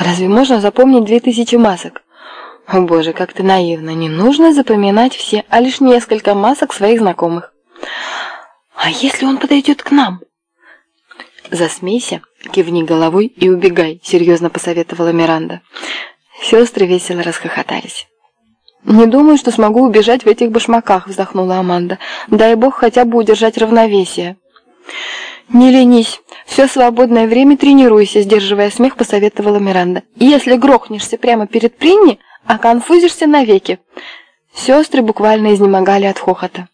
Разве можно запомнить две тысячи масок? О боже, как ты наивна. Не нужно запоминать все, а лишь несколько масок своих знакомых. А если он подойдет к нам? Засмейся, кивни головой и убегай, серьезно посоветовала Миранда. Сестры весело расхохотались. «Не думаю, что смогу убежать в этих башмаках», — вздохнула Аманда. «Дай бог хотя бы удержать равновесие». «Не ленись. Все свободное время тренируйся», — сдерживая смех, посоветовала Миранда. «Если грохнешься прямо перед Принни, оконфузишься навеки». Сестры буквально изнемогали от хохота.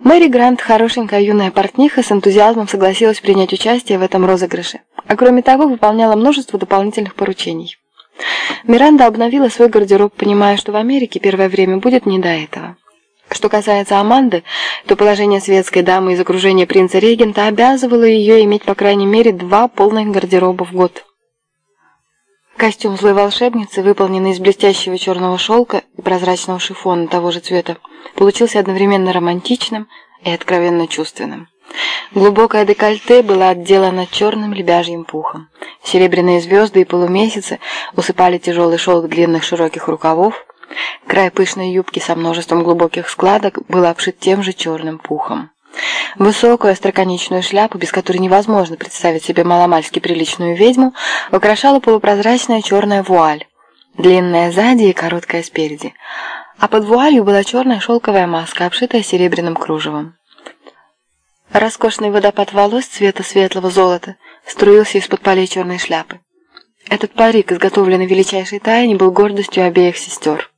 Мэри Грант, хорошенькая юная портниха, с энтузиазмом согласилась принять участие в этом розыгрыше, а кроме того выполняла множество дополнительных поручений. Миранда обновила свой гардероб, понимая, что в Америке первое время будет не до этого. Что касается Аманды, то положение светской дамы из окружения принца-регента обязывало ее иметь по крайней мере два полных гардероба в год. Костюм злой волшебницы, выполненный из блестящего черного шелка и прозрачного шифона того же цвета, получился одновременно романтичным и откровенно чувственным. Глубокое декольте было отделано черным лебяжьим пухом. Серебряные звезды и полумесяцы усыпали тяжелый шелк длинных широких рукавов. Край пышной юбки со множеством глубоких складок был обшит тем же черным пухом. Высокую остроконечную шляпу, без которой невозможно представить себе маломальски приличную ведьму, украшала полупрозрачная черная вуаль, длинная сзади и короткая спереди. А под вуалью была черная шелковая маска, обшитая серебряным кружевом. Роскошный водопад волос цвета светлого золота струился из-под полей черной шляпы. Этот парик, изготовленный в величайшей тайне, был гордостью обеих сестер.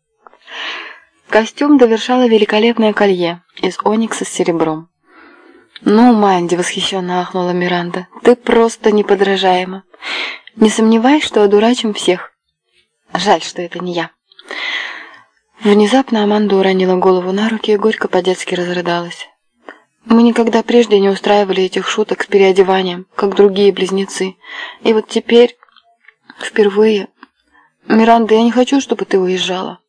Костюм довершало великолепное колье из оникса с серебром. «Ну, Манди!» — восхищенно ахнула Миранда. «Ты просто неподражаема. Не сомневаюсь, что одурачим всех. Жаль, что это не я». Внезапно Аманда уронила голову на руки и горько по-детски разрыдалась. Мы никогда прежде не устраивали этих шуток с переодеванием, как другие близнецы. И вот теперь, впервые... Миранда, я не хочу, чтобы ты уезжала.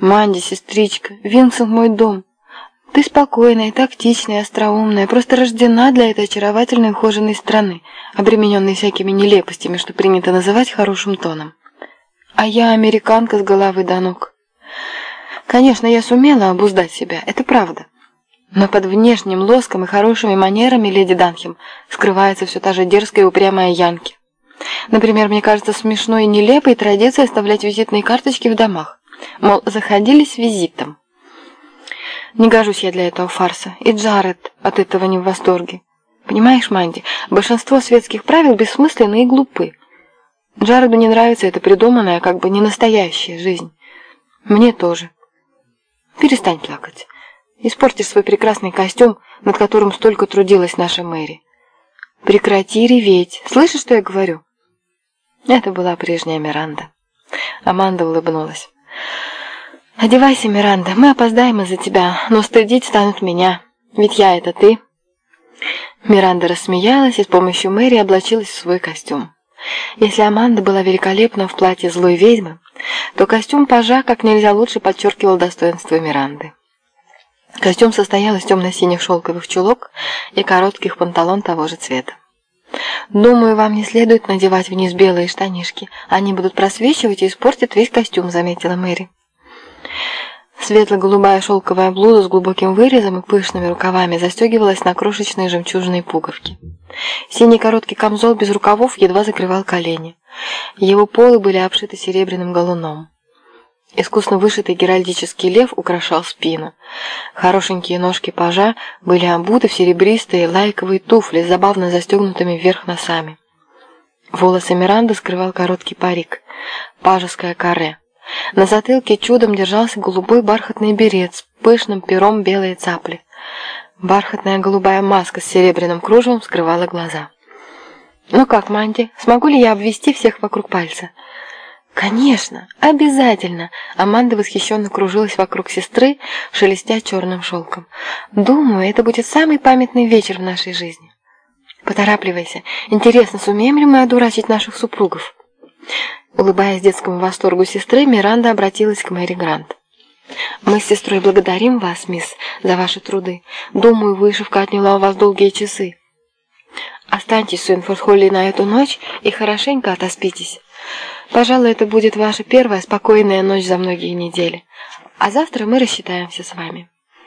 Манди, сестричка, Винсент мой дом. Ты спокойная, тактичная, остроумная, просто рождена для этой очаровательной ухоженной страны, обремененной всякими нелепостями, что принято называть хорошим тоном. А я американка с головы до ног. Конечно, я сумела обуздать себя, это правда. Но под внешним лоском и хорошими манерами леди Данхем скрывается все та же дерзкая и упрямая Янки. Например, мне кажется смешной и нелепой традиция оставлять визитные карточки в домах. Мол, заходили с визитом. Не гожусь я для этого фарса, и Джаред от этого не в восторге. Понимаешь, Манди, большинство светских правил бессмысленны и глупы. Джареду не нравится эта придуманная, как бы не настоящая жизнь. Мне тоже. Перестань плакать. Испортишь свой прекрасный костюм, над которым столько трудилась наша Мэри. Прекрати реветь. Слышишь, что я говорю? Это была прежняя Миранда. Аманда улыбнулась. «Одевайся, Миранда, мы опоздаем из-за тебя, но стыдить станут меня, ведь я — это ты». Миранда рассмеялась и с помощью Мэри облачилась в свой костюм. Если Аманда была великолепна в платье злой ведьмы, то костюм пажа как нельзя лучше подчеркивал достоинство Миранды. Костюм состоял из темно-синих шелковых чулок и коротких панталон того же цвета. «Думаю, вам не следует надевать вниз белые штанишки. Они будут просвечивать и испортят весь костюм», — заметила Мэри. Светло-голубая шелковая блуза с глубоким вырезом и пышными рукавами застегивалась на крошечные жемчужные пуговки. Синий короткий камзол без рукавов едва закрывал колени. Его полы были обшиты серебряным галуном. Искусно вышитый геральдический лев украшал спину. Хорошенькие ножки пажа были обуты в серебристые лайковые туфли с забавно застегнутыми вверх носами. Волосы Миранды скрывал короткий парик, пажеское каре. На затылке чудом держался голубой бархатный берет с пышным пером белой цапли. Бархатная голубая маска с серебряным кружевом скрывала глаза. «Ну как, Манди, смогу ли я обвести всех вокруг пальца?» «Конечно, обязательно!» Аманда восхищенно кружилась вокруг сестры, шелестя черным шелком. «Думаю, это будет самый памятный вечер в нашей жизни. Поторапливайся. Интересно, сумеем ли мы одурачить наших супругов?» Улыбаясь детскому восторгу сестры, Миранда обратилась к Мэри Грант. «Мы с сестрой благодарим вас, мисс, за ваши труды. Думаю, вышивка отняла у вас долгие часы». Останьтесь в Суинфорд-Холле на эту ночь и хорошенько отоспитесь. Пожалуй, это будет ваша первая спокойная ночь за многие недели. А завтра мы рассчитаемся с вами.